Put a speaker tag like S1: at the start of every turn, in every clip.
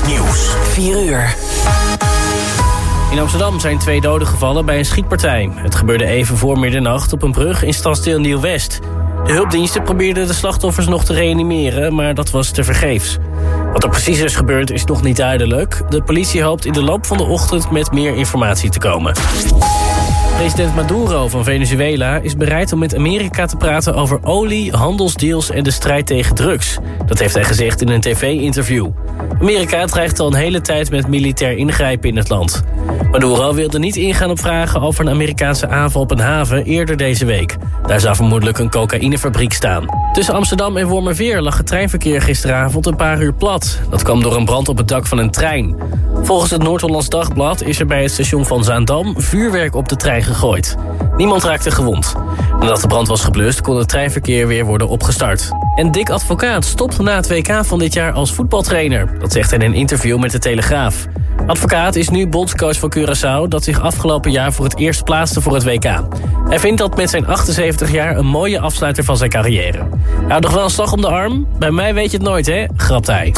S1: Nieuws.
S2: 4 uur. In Amsterdam zijn twee doden gevallen bij een schietpartij. Het gebeurde even voor middernacht op een brug in stadsdeel Nieuw-West. De hulpdiensten probeerden de slachtoffers nog te reanimeren, maar dat was tevergeefs. Wat er precies is gebeurd is nog niet duidelijk. De politie hoopt in de loop van de ochtend met meer informatie te komen. President Maduro van Venezuela is bereid om met Amerika te praten over olie, handelsdeals en de strijd tegen drugs. Dat heeft hij gezegd in een tv-interview. Amerika dreigt al een hele tijd met militair ingrijpen in het land. Maduro wilde niet ingaan op vragen over een Amerikaanse aanval op een haven eerder deze week. Daar zou vermoedelijk een cocaïnefabriek staan. Tussen Amsterdam en Wormerveer lag het treinverkeer gisteravond een paar uur plat. Dat kwam door een brand op het dak van een trein. Volgens het Noord-Hollands Dagblad is er bij het station van Zaandam vuurwerk op de trein gegooid. Niemand raakte gewond. Nadat de brand was geblust kon het treinverkeer weer worden opgestart. En Dick Advocaat stopt na het WK van dit jaar als voetbaltrainer. Dat zegt hij in een interview met de Telegraaf. Advocaat is nu bondscoach van Curaçao... dat zich afgelopen jaar voor het eerst plaatste voor het WK. Hij vindt dat met zijn 78 jaar een mooie afsluiter van zijn carrière. Houdt nog wel een slag om de arm? Bij mij weet je het nooit, hè? Grapt hij.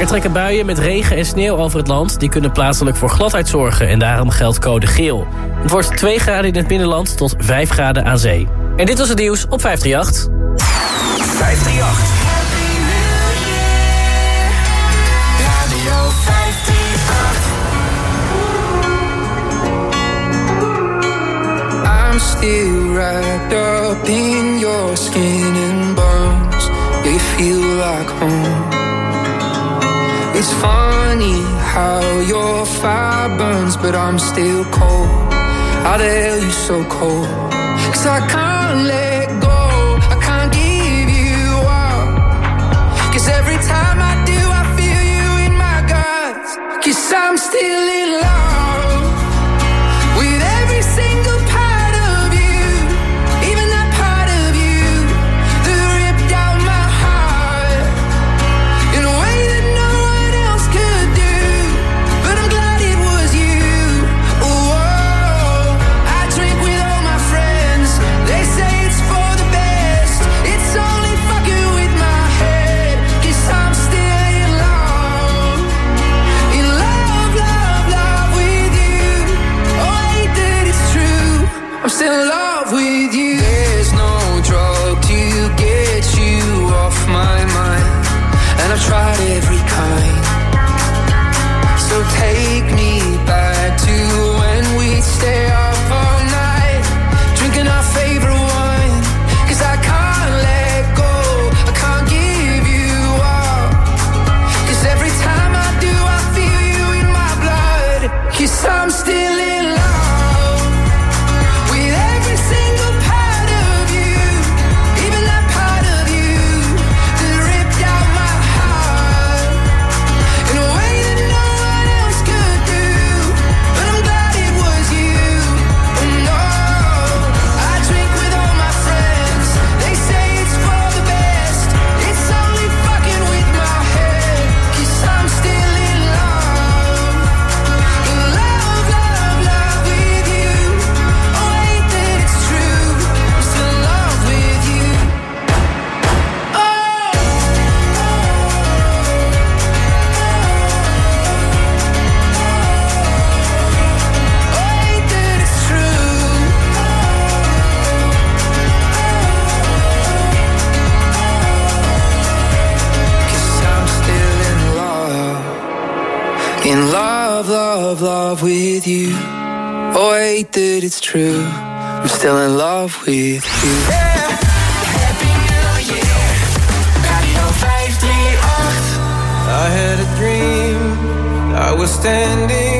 S2: Er trekken buien met regen en sneeuw over het land. Die kunnen plaatselijk voor gladheid zorgen en daarom geldt code geel. Het wordt 2 graden in het binnenland tot 5 graden aan zee. En dit was het nieuws op 538.
S1: 538.
S3: Still wrapped up in your skin and bones. You feel like home. It's funny how your fire burns, but I'm still cold. How the hell you so cold? Cause I can't let go. I can't give you up. Cause every time I do, I feel you in my guts. Cause I'm still in
S4: standing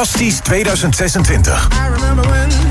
S1: fantastisch 2026.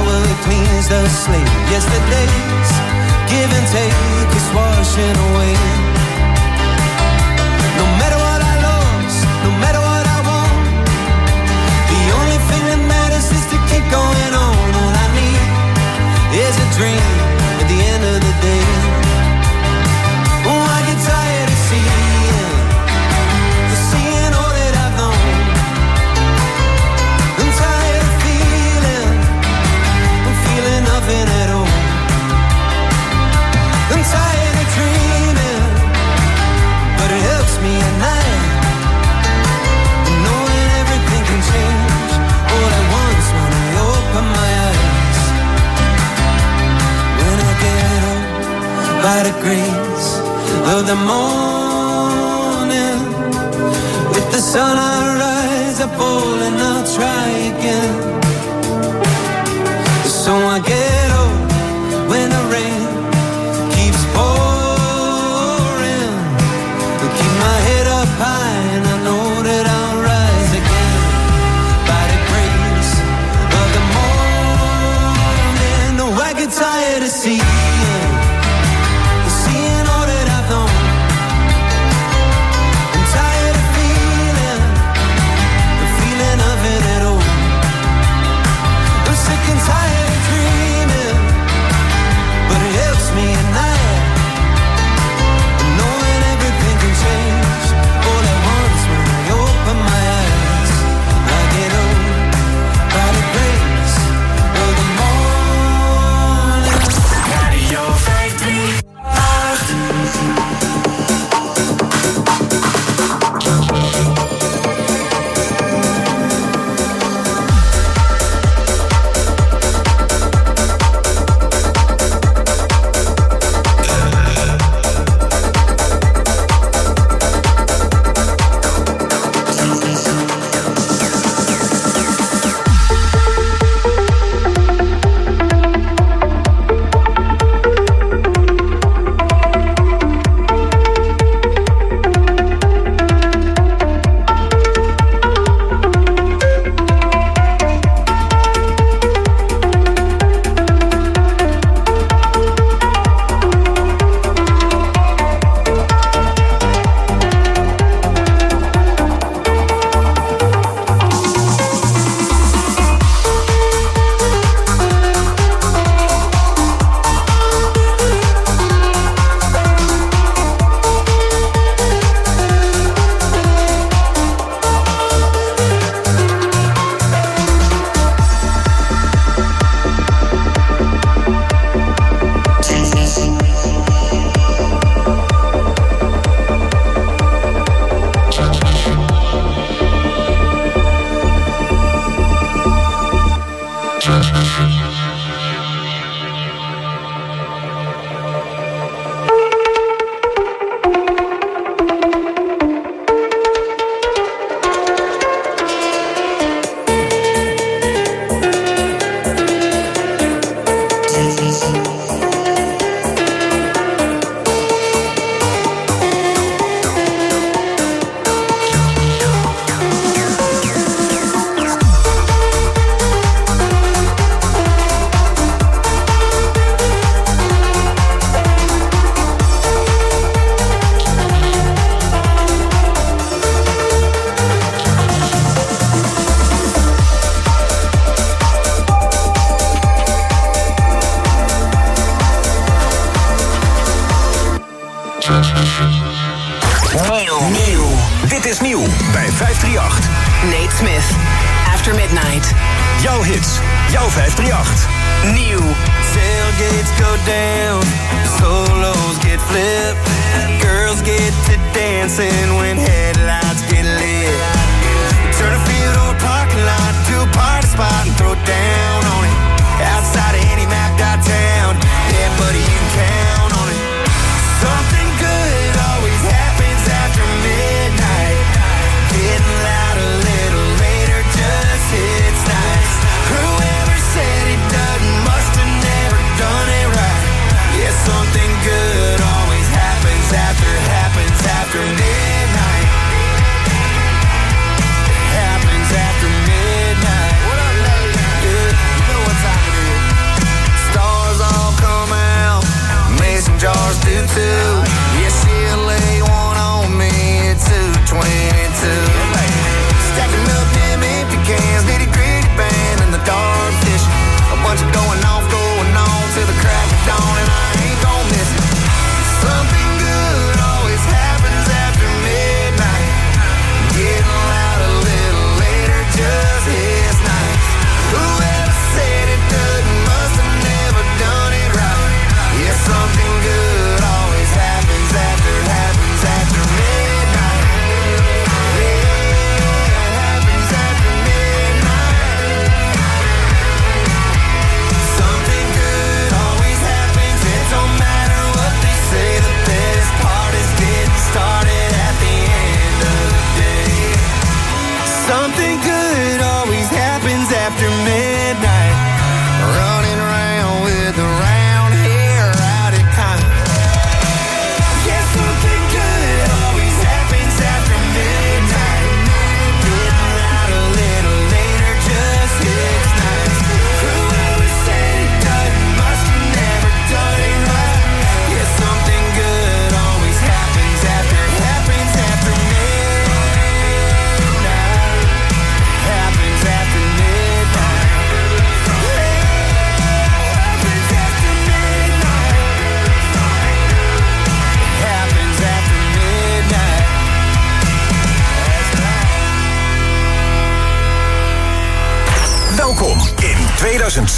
S5: shower cleans the slate. Yesterday's give and take is washing away. by the grace of the morning. With the sun I rise up bold and I'll try again.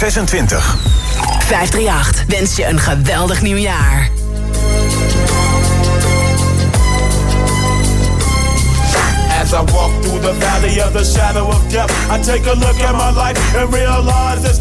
S6: 2026.
S7: 538 wens je een geweldig nieuwjaar.
S8: As I walk through the valley of the shadow of death, I take a look at my life and realize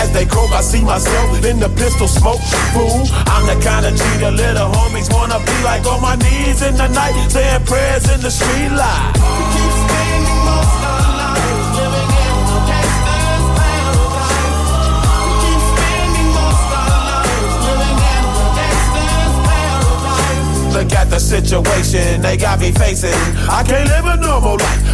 S8: As they croak, I see myself in the pistol smoke. Fool, I'm the kind of G the little homies wanna be like on my knees in the night, saying prayers in the street light. Keep spending most our lives living in the gangster's paradise. Keep spending most our lives living in the gangster's paradise. Look at the situation they got me facing. I can't live a normal life.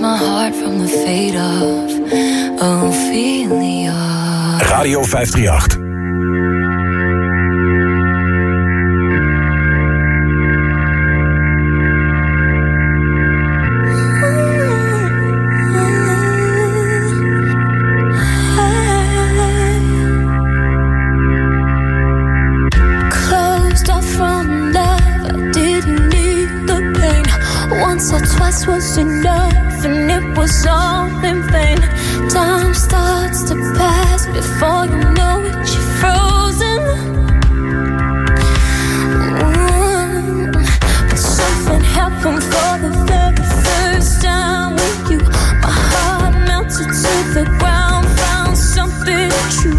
S9: my heart from the fate of Ophelia. Radio 538. once or twice was
S10: enough and it was all in vain. Time starts to pass before you know it, you're frozen. Mm. But something happened for the very first time with you. My heart melted to the ground, found something true,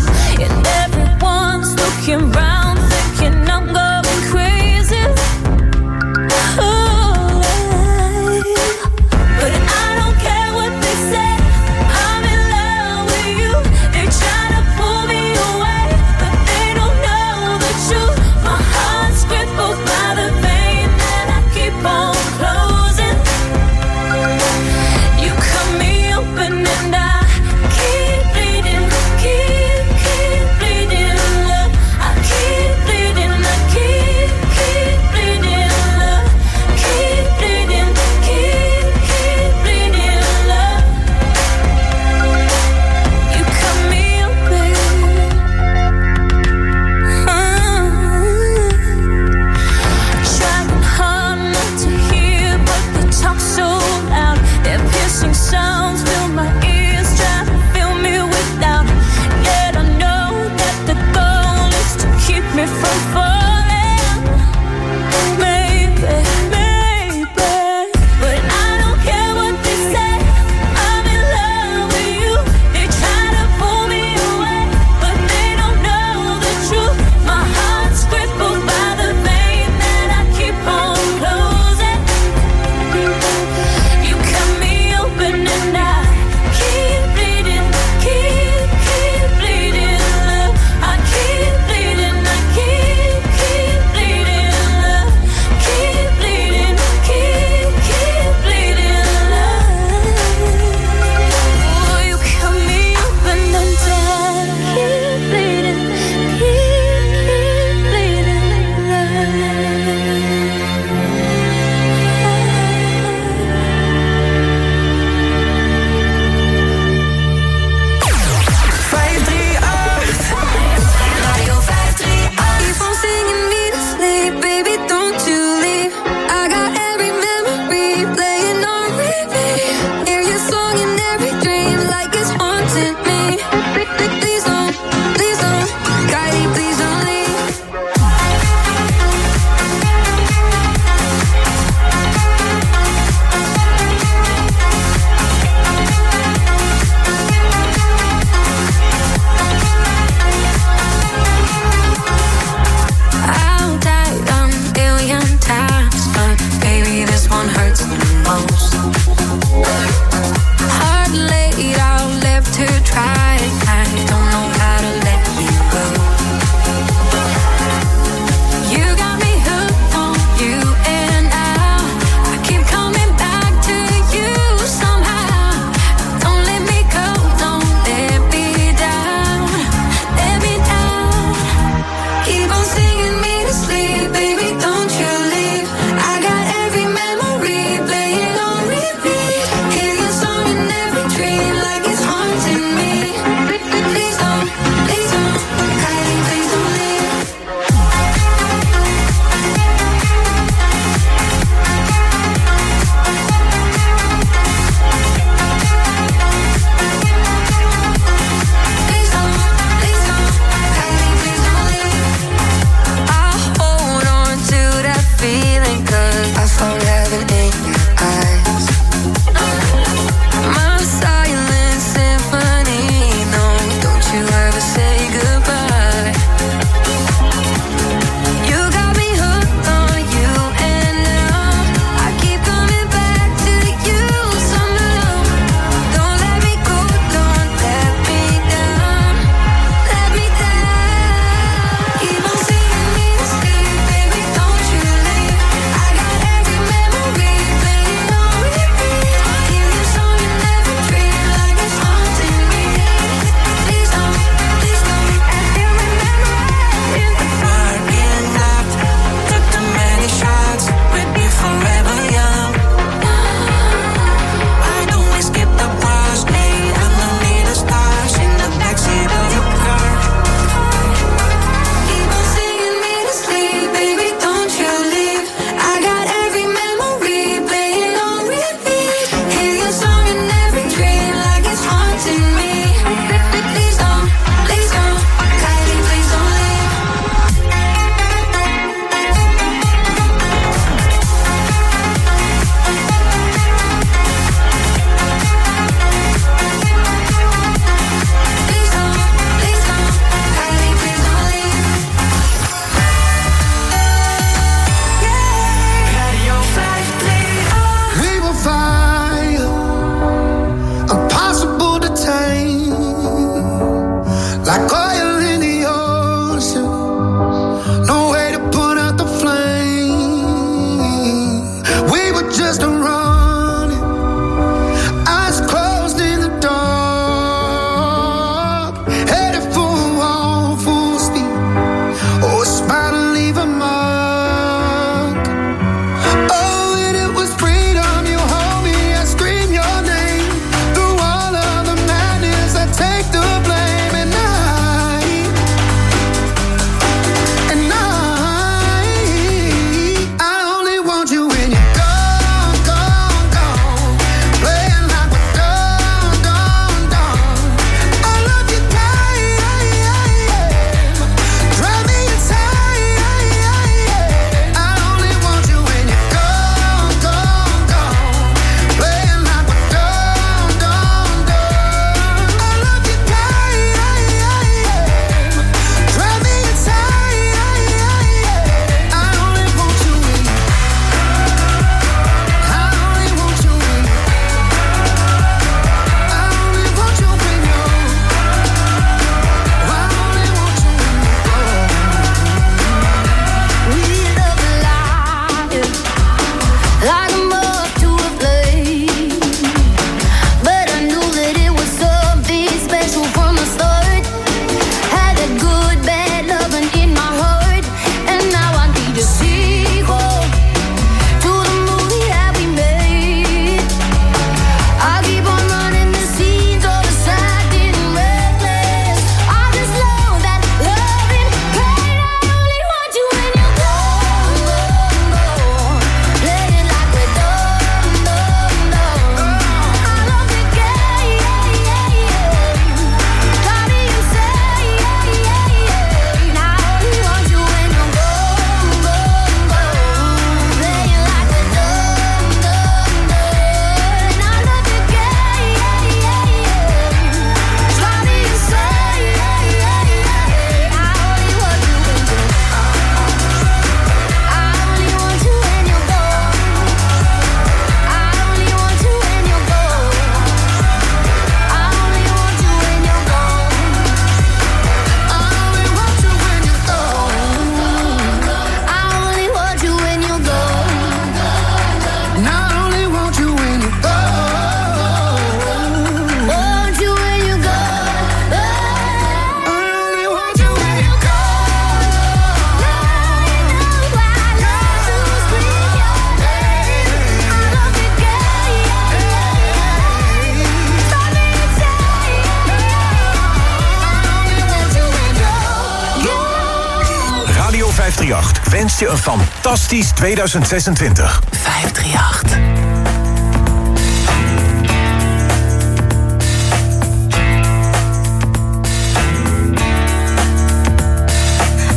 S1: je een fantastisch 2026.
S7: 538.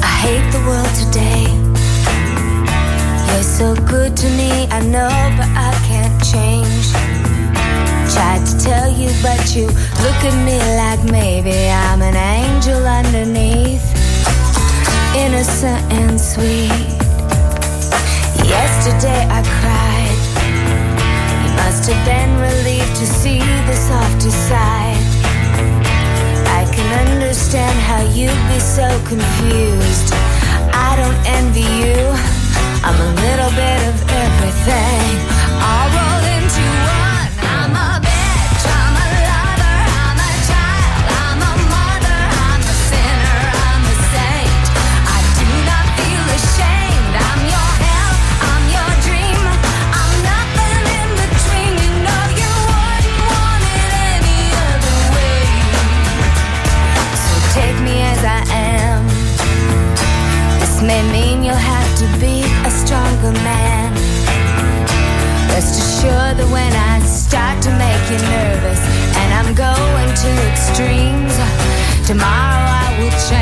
S9: I hate the world today. You're so good to me, I know, but I can't change. Tried to tell you, but you look at me like maybe I'm an angel underneath. Innocent and sweet. Yesterday I cried. You must have been relieved to see the softer side. I can understand how you'd be so confused. I don't envy you. I'm a little bit of everything. All rolled into one. You nervous. And I'm going to extremes, tomorrow I will change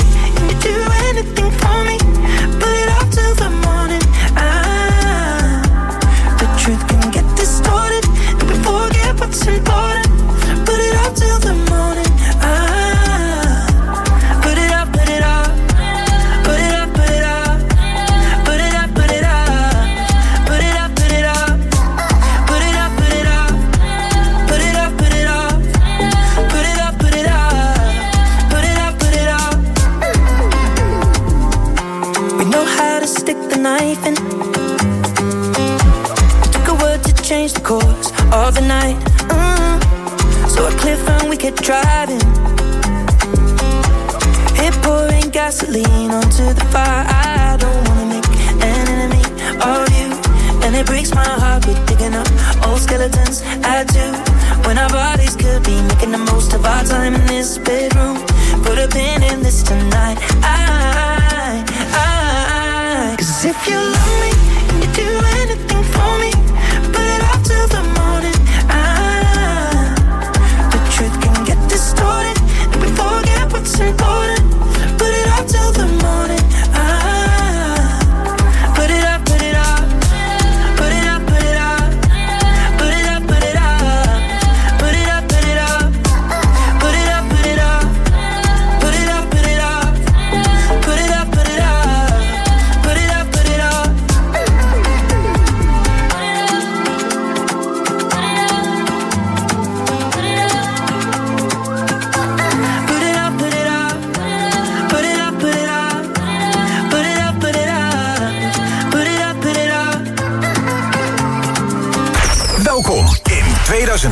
S11: night. Mm. So I cliff and we kept driving. Hit pouring gasoline onto the fire. I don't wanna make an enemy of you, and it breaks my heart. We're digging up old skeletons. I do. When our bodies could be making the most of our time in this bedroom. Put a pin in this tonight. I, I, I. Cause if you love me, you do anything for me.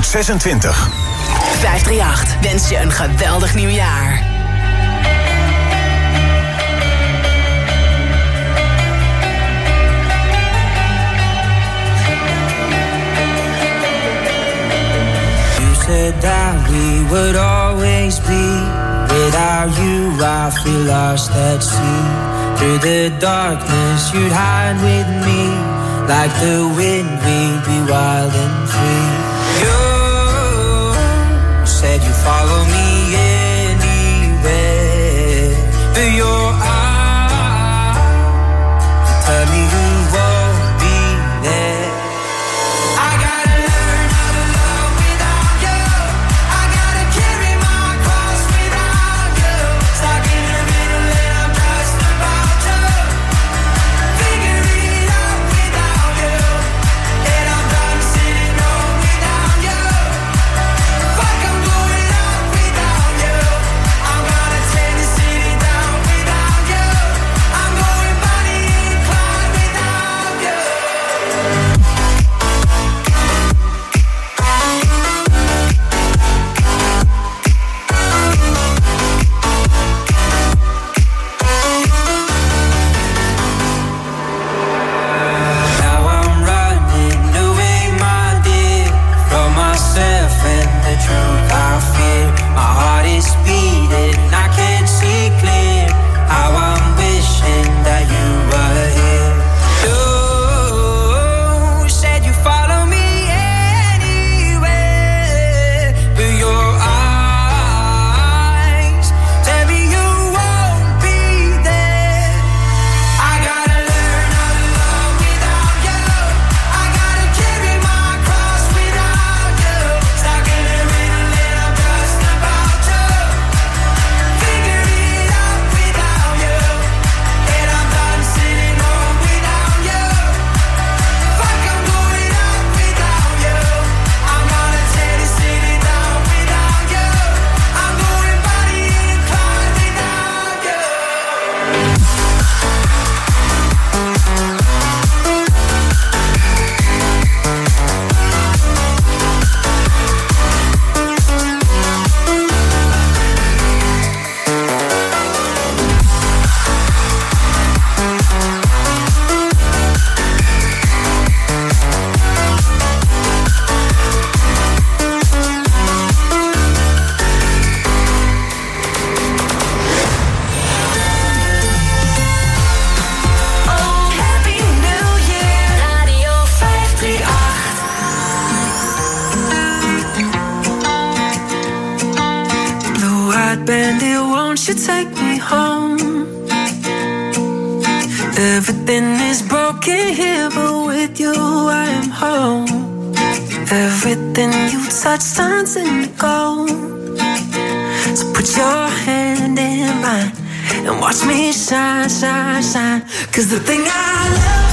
S1: 26.
S7: 538 wens je een geweldig nieuwjaar.
S5: You said that we would always be. Without you, I feel lost at sea. Through the darkness, you'd hide with me. Like the wind, we'd be wild and free. follow me.
S11: Cause the thing I love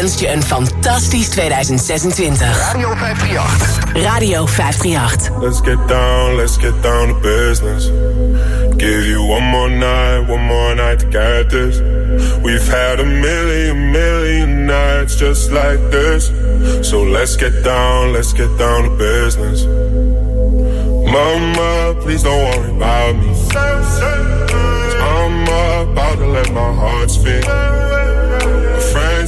S7: wenst je een fantastisch 2026.
S1: Radio 538.
S7: Radio 538.
S8: Let's get down, let's get down to business. Give you one more night, one more night to get this. We've had a million, million nights just like this. So let's get down, let's get down to business. Mama, please don't worry about me. Cause I'm about to let my heart speak.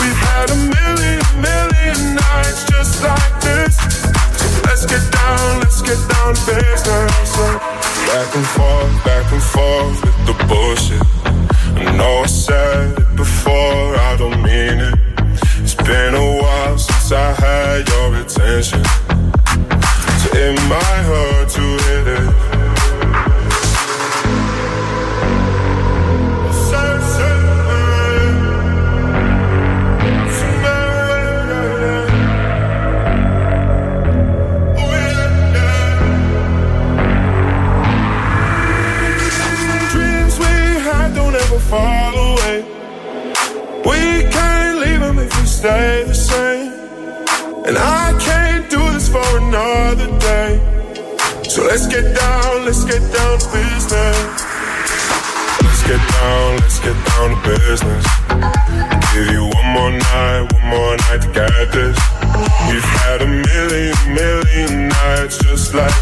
S8: We've had a million, million nights just like this. So let's get down, let's get down to business. Back and forth, back and forth with the bullshit. I know I said it before, I don't mean it. It's been a while since I had your attention. So in my heart. business. Give you one more night, one more night to get this. We've had a million, million nights just like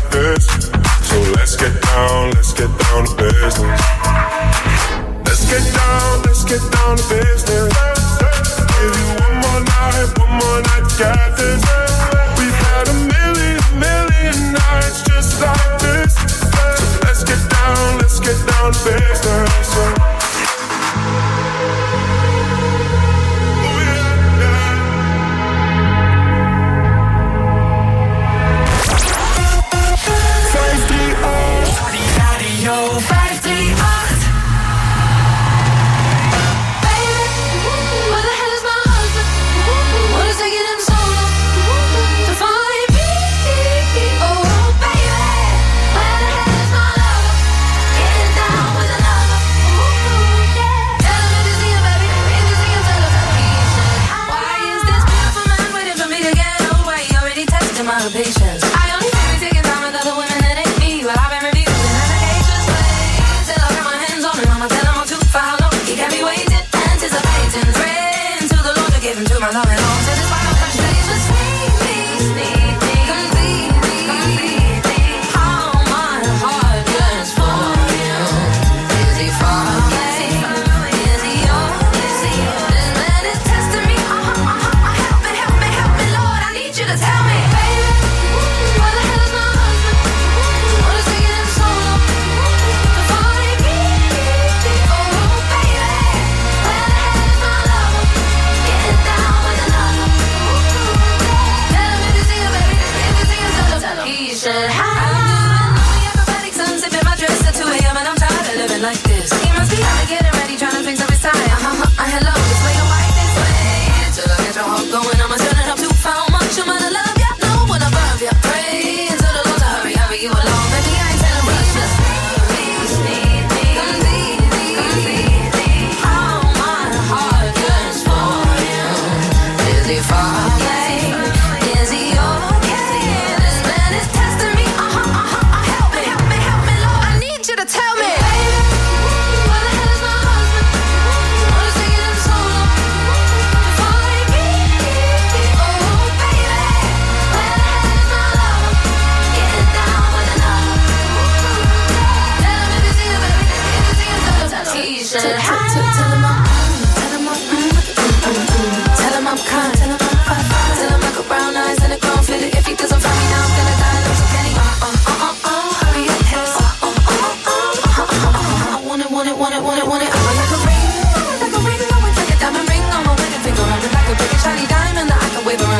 S10: la, la, la.